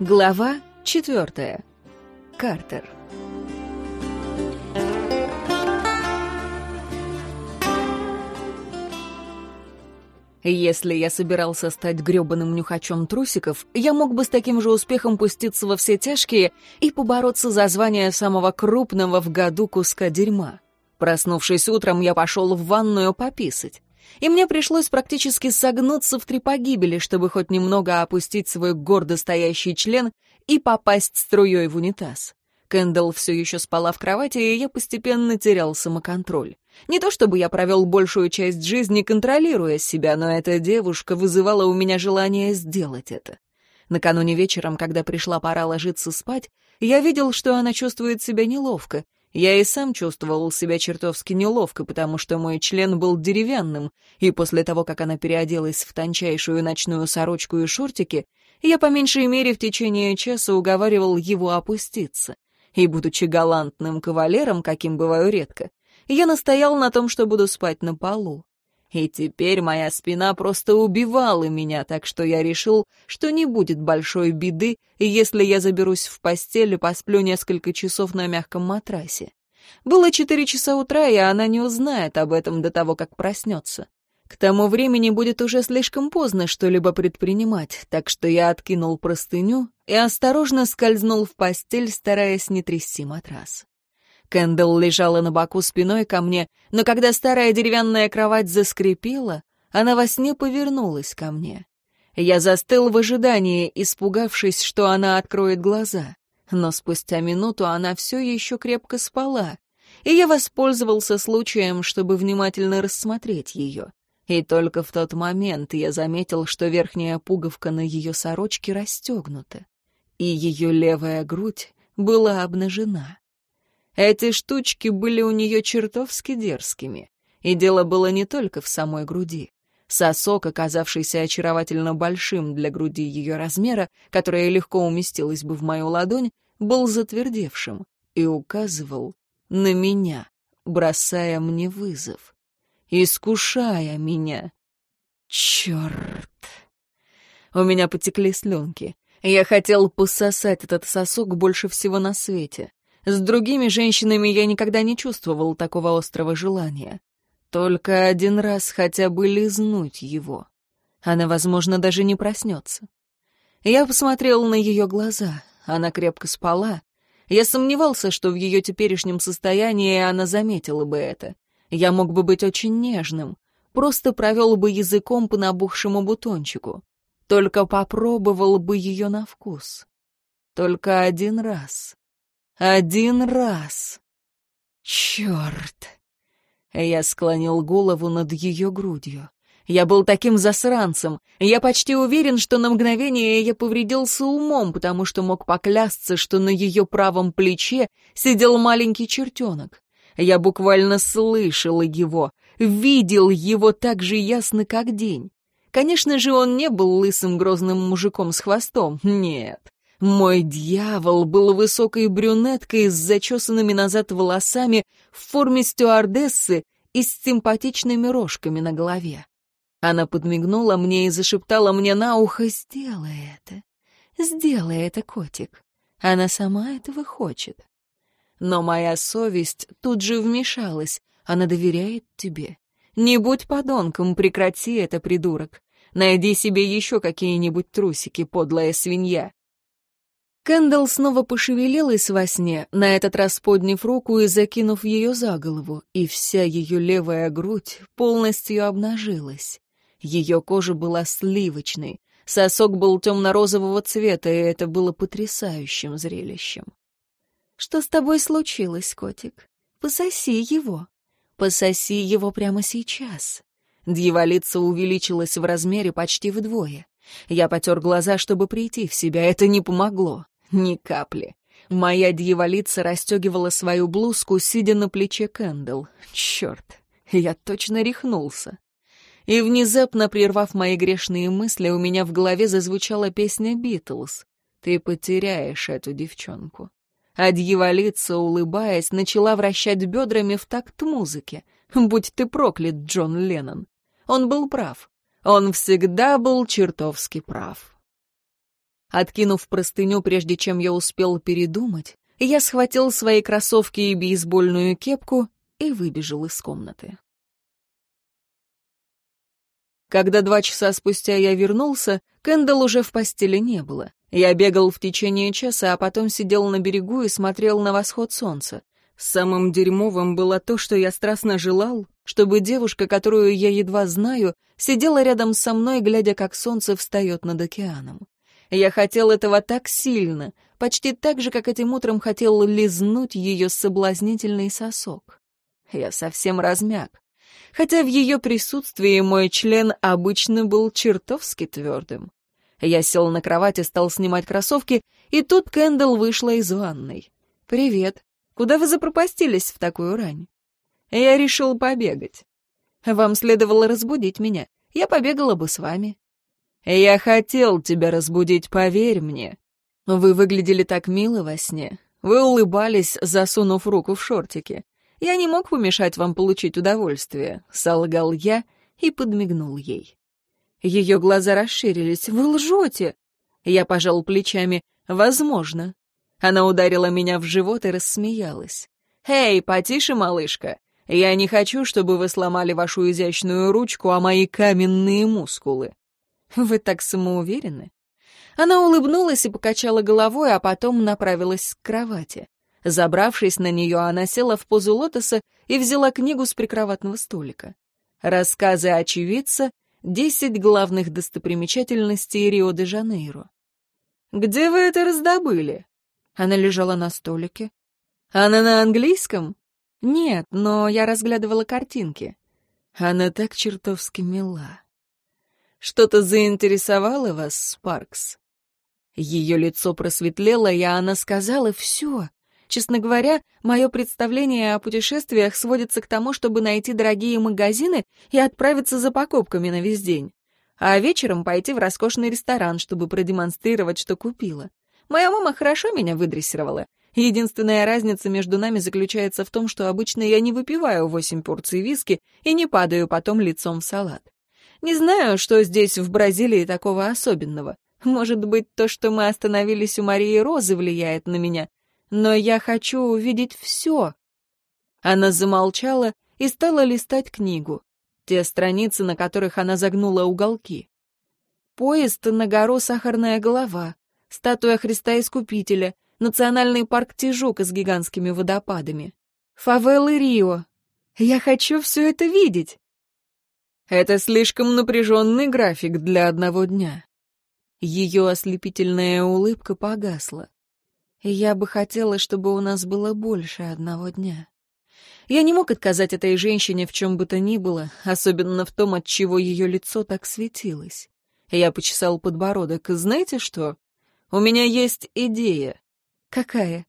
Глава четвертая. Картер. Если я собирался стать грёбаным нюхачом трусиков, я мог бы с таким же успехом пуститься во все тяжкие и побороться за звание самого крупного в году куска дерьма. Проснувшись утром, я пошел в ванную пописать. И мне пришлось практически согнуться в три погибели, чтобы хоть немного опустить свой гордо стоящий член и попасть струей в унитаз. Кэндалл все еще спала в кровати, и я постепенно терял самоконтроль. Не то чтобы я провел большую часть жизни, контролируя себя, но эта девушка вызывала у меня желание сделать это. Накануне вечером, когда пришла пора ложиться спать, я видел, что она чувствует себя неловко. Я и сам чувствовал себя чертовски неловко, потому что мой член был деревянным, и после того, как она переоделась в тончайшую ночную сорочку и шортики, я по меньшей мере в течение часа уговаривал его опуститься и, будучи галантным кавалером, каким бываю редко, я настоял на том, что буду спать на полу. И теперь моя спина просто убивала меня, так что я решил, что не будет большой беды, если я заберусь в постель и посплю несколько часов на мягком матрасе. Было четыре часа утра, и она не узнает об этом до того, как проснется. К тому времени будет уже слишком поздно что-либо предпринимать, так что я откинул простыню и осторожно скользнул в постель, стараясь не трясти матрас. Кэндалл лежала на боку спиной ко мне, но когда старая деревянная кровать заскрипела, она во сне повернулась ко мне. Я застыл в ожидании, испугавшись, что она откроет глаза. Но спустя минуту она все еще крепко спала, и я воспользовался случаем, чтобы внимательно рассмотреть ее. И только в тот момент я заметил, что верхняя пуговка на ее сорочке расстегнута, и ее левая грудь была обнажена. Эти штучки были у нее чертовски дерзкими, и дело было не только в самой груди. Сосок, оказавшийся очаровательно большим для груди ее размера, которая легко уместилась бы в мою ладонь, был затвердевшим и указывал на меня, бросая мне вызов искушая меня. Черт! У меня потекли слюнки. Я хотел пососать этот сосок больше всего на свете. С другими женщинами я никогда не чувствовал такого острого желания. Только один раз хотя бы лизнуть его. Она, возможно, даже не проснется. Я посмотрел на ее глаза. Она крепко спала. Я сомневался, что в ее теперешнем состоянии она заметила бы это. Я мог бы быть очень нежным, просто провел бы языком по набухшему бутончику, только попробовал бы ее на вкус. Только один раз. Один раз. Черт! Я склонил голову над ее грудью. Я был таким засранцем. Я почти уверен, что на мгновение я повредился умом, потому что мог поклясться, что на ее правом плече сидел маленький чертенок. Я буквально слышала его, видел его так же ясно, как день. Конечно же, он не был лысым грозным мужиком с хвостом, нет. Мой дьявол был высокой брюнеткой с зачесанными назад волосами в форме стюардессы и с симпатичными рожками на голове. Она подмигнула мне и зашептала мне на ухо «Сделай это, сделай это, котик. Она сама этого хочет». Но моя совесть тут же вмешалась. Она доверяет тебе. Не будь подонком, прекрати это, придурок. Найди себе еще какие-нибудь трусики, подлая свинья. Кэндалл снова пошевелилась во сне, на этот раз подняв руку и закинув ее за голову, и вся ее левая грудь полностью обнажилась. Ее кожа была сливочной, сосок был темно-розового цвета, и это было потрясающим зрелищем. Что с тобой случилось, котик? Пососи его. Пососи его прямо сейчас. Дьяволица увеличилась в размере почти вдвое. Я потер глаза, чтобы прийти в себя. Это не помогло. Ни капли. Моя дьяволица расстегивала свою блузку, сидя на плече Кэндл. Черт, я точно рехнулся. И внезапно, прервав мои грешные мысли, у меня в голове зазвучала песня «Битлз». «Ты потеряешь эту девчонку». А дьяволица, улыбаясь, начала вращать бедрами в такт музыки. Будь ты проклят, Джон Леннон. Он был прав. Он всегда был чертовски прав. Откинув простыню, прежде чем я успел передумать, я схватил свои кроссовки и бейсбольную кепку и выбежал из комнаты. Когда два часа спустя я вернулся, Кэндалл уже в постели не было. Я бегал в течение часа, а потом сидел на берегу и смотрел на восход солнца. Самым дерьмовым было то, что я страстно желал, чтобы девушка, которую я едва знаю, сидела рядом со мной, глядя, как солнце встает над океаном. Я хотел этого так сильно, почти так же, как этим утром хотел лизнуть ее соблазнительный сосок. Я совсем размяк. Хотя в ее присутствии мой член обычно был чертовски твердым. Я сел на кровать и стал снимать кроссовки, и тут Кэндалл вышла из ванной. «Привет. Куда вы запропастились в такую рань?» «Я решил побегать. Вам следовало разбудить меня. Я побегала бы с вами». «Я хотел тебя разбудить, поверь мне. Вы выглядели так мило во сне. Вы улыбались, засунув руку в шортики. Я не мог помешать вам получить удовольствие», — солгал я и подмигнул ей. Ее глаза расширились. «Вы лжете!» Я пожал плечами. «Возможно». Она ударила меня в живот и рассмеялась. «Эй, потише, малышка. Я не хочу, чтобы вы сломали вашу изящную ручку, а мои каменные мускулы». «Вы так самоуверены?» Она улыбнулась и покачала головой, а потом направилась к кровати. Забравшись на нее, она села в позу лотоса и взяла книгу с прикроватного столика. Рассказы очевидца Десять главных достопримечательностей Рио-де-Жанейро. «Где вы это раздобыли?» Она лежала на столике. «Она на английском?» «Нет, но я разглядывала картинки». Она так чертовски мила. «Что-то заинтересовало вас, Спаркс?» Ее лицо просветлело, и она сказала «все». Честно говоря, мое представление о путешествиях сводится к тому, чтобы найти дорогие магазины и отправиться за покупками на весь день. А вечером пойти в роскошный ресторан, чтобы продемонстрировать, что купила. Моя мама хорошо меня выдрессировала. Единственная разница между нами заключается в том, что обычно я не выпиваю восемь порций виски и не падаю потом лицом в салат. Не знаю, что здесь, в Бразилии, такого особенного. Может быть, то, что мы остановились у Марии Розы, влияет на меня, но я хочу увидеть все». Она замолчала и стала листать книгу, те страницы, на которых она загнула уголки. Поезд на гору Сахарная голова, статуя Христа Искупителя, национальный парк Тижука с гигантскими водопадами, фавелы Рио. Я хочу все это видеть. Это слишком напряженный график для одного дня. Ее ослепительная улыбка погасла я бы хотела, чтобы у нас было больше одного дня. Я не мог отказать этой женщине в чем бы то ни было, особенно в том, от чего ее лицо так светилось. Я почесал подбородок. «Знаете что? У меня есть идея». «Какая?»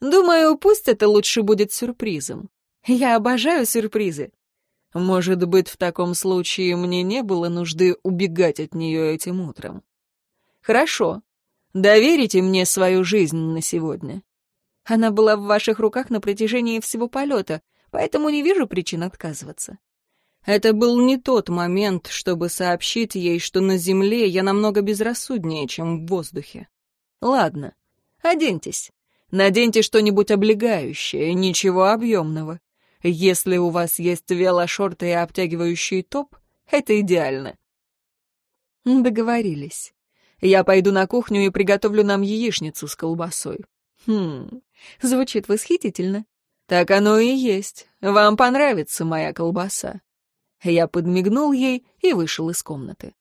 «Думаю, пусть это лучше будет сюрпризом. Я обожаю сюрпризы. Может быть, в таком случае мне не было нужды убегать от нее этим утром. Хорошо, Доверите мне свою жизнь на сегодня. Она была в ваших руках на протяжении всего полета, поэтому не вижу причин отказываться. Это был не тот момент, чтобы сообщить ей, что на земле я намного безрассуднее, чем в воздухе. Ладно, оденьтесь. Наденьте что-нибудь облегающее, ничего объемного. Если у вас есть велошорты и обтягивающий топ, это идеально. Договорились. Я пойду на кухню и приготовлю нам яичницу с колбасой. Хм, звучит восхитительно. Так оно и есть. Вам понравится моя колбаса. Я подмигнул ей и вышел из комнаты.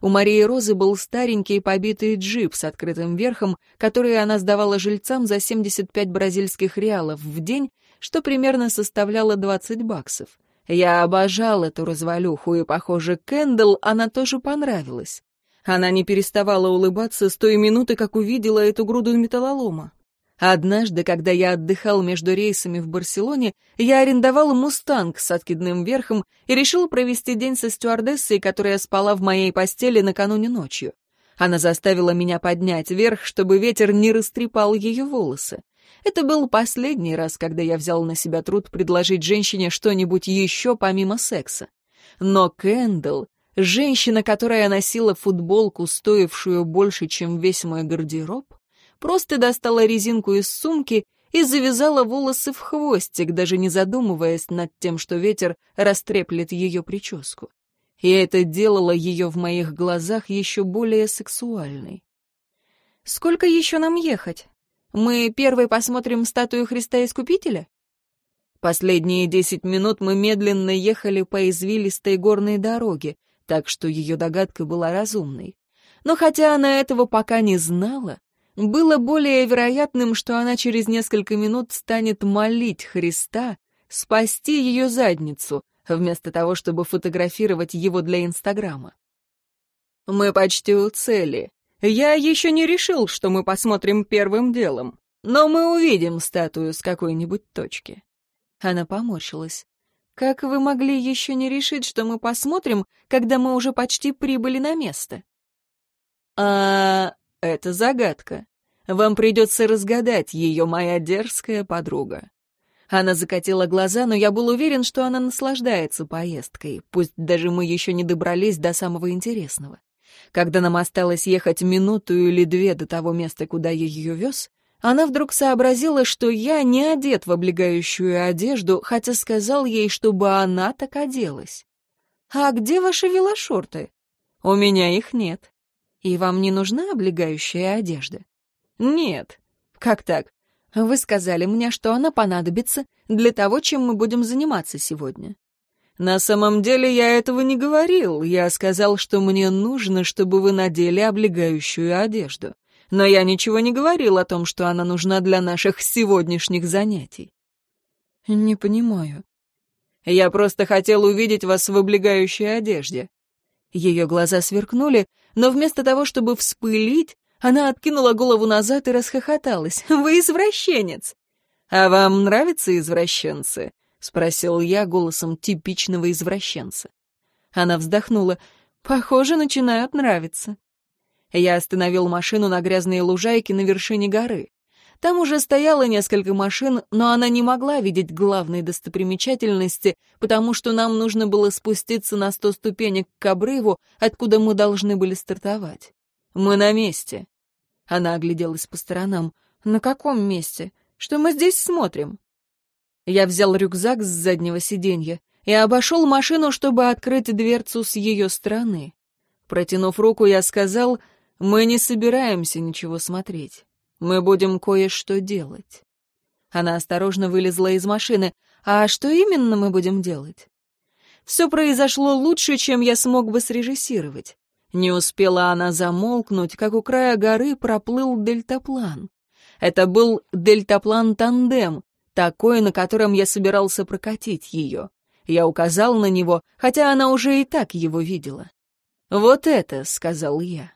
У Марии Розы был старенький побитый джип с открытым верхом, который она сдавала жильцам за 75 бразильских реалов в день, что примерно составляло 20 баксов. Я обожал эту развалюху, и, похоже, Кэндалл она тоже понравилась. Она не переставала улыбаться с той минуты, как увидела эту груду металлолома. Однажды, когда я отдыхал между рейсами в Барселоне, я арендовал «Мустанг» с откидным верхом и решил провести день со стюардессой, которая спала в моей постели накануне ночью. Она заставила меня поднять верх, чтобы ветер не растрепал ее волосы. Это был последний раз, когда я взял на себя труд предложить женщине что-нибудь еще помимо секса. Но Кэндалл женщина, которая носила футболку, стоившую больше, чем весь мой гардероб, просто достала резинку из сумки и завязала волосы в хвостик, даже не задумываясь над тем, что ветер растреплет ее прическу. И это делало ее в моих глазах еще более сексуальной. «Сколько еще нам ехать? Мы первой посмотрим статую Христа Искупителя?» Последние десять минут мы медленно ехали по извилистой горной дороге, так что ее догадка была разумной. Но хотя она этого пока не знала, было более вероятным, что она через несколько минут станет молить Христа спасти ее задницу, вместо того, чтобы фотографировать его для Инстаграма. «Мы почти у цели. Я еще не решил, что мы посмотрим первым делом, но мы увидим статую с какой-нибудь точки». Она поморщилась. «Как вы могли еще не решить, что мы посмотрим, когда мы уже почти прибыли на место?» «А это загадка. Вам придется разгадать ее, моя дерзкая подруга». Она закатила глаза, но я был уверен, что она наслаждается поездкой, пусть даже мы еще не добрались до самого интересного. Когда нам осталось ехать минуту или две до того места, куда я ее вез, она вдруг сообразила, что я не одет в облегающую одежду, хотя сказал ей, чтобы она так оделась. «А где ваши велошорты?» «У меня их нет». «И вам не нужна облегающая одежда?» «Нет». «Как так? Вы сказали мне, что она понадобится для того, чем мы будем заниматься сегодня». «На самом деле я этого не говорил. Я сказал, что мне нужно, чтобы вы надели облегающую одежду но я ничего не говорил о том, что она нужна для наших сегодняшних занятий. Не понимаю. Я просто хотел увидеть вас в облегающей одежде. Ее глаза сверкнули, но вместо того, чтобы вспылить, она откинула голову назад и расхохоталась. «Вы извращенец!» «А вам нравятся извращенцы?» — спросил я голосом типичного извращенца. Она вздохнула. «Похоже, начинают нравиться». Я остановил машину на грязной лужайке на вершине горы. Там уже стояло несколько машин, но она не могла видеть главной достопримечательности, потому что нам нужно было спуститься на сто ступенек к обрыву, откуда мы должны были стартовать. «Мы на месте». Она огляделась по сторонам. «На каком месте? Что мы здесь смотрим?» Я взял рюкзак с заднего сиденья и обошел машину, чтобы открыть дверцу с ее стороны. Протянув руку, я сказал мы не собираемся ничего смотреть. Мы будем кое-что делать. Она осторожно вылезла из машины. А что именно мы будем делать? Все произошло лучше, чем я смог бы срежиссировать. Не успела она замолкнуть, как у края горы проплыл дельтаплан. Это был дельтаплан-тандем, такой, на котором я собирался прокатить ее. Я указал на него, хотя она уже и так его видела. «Вот это», — сказал я.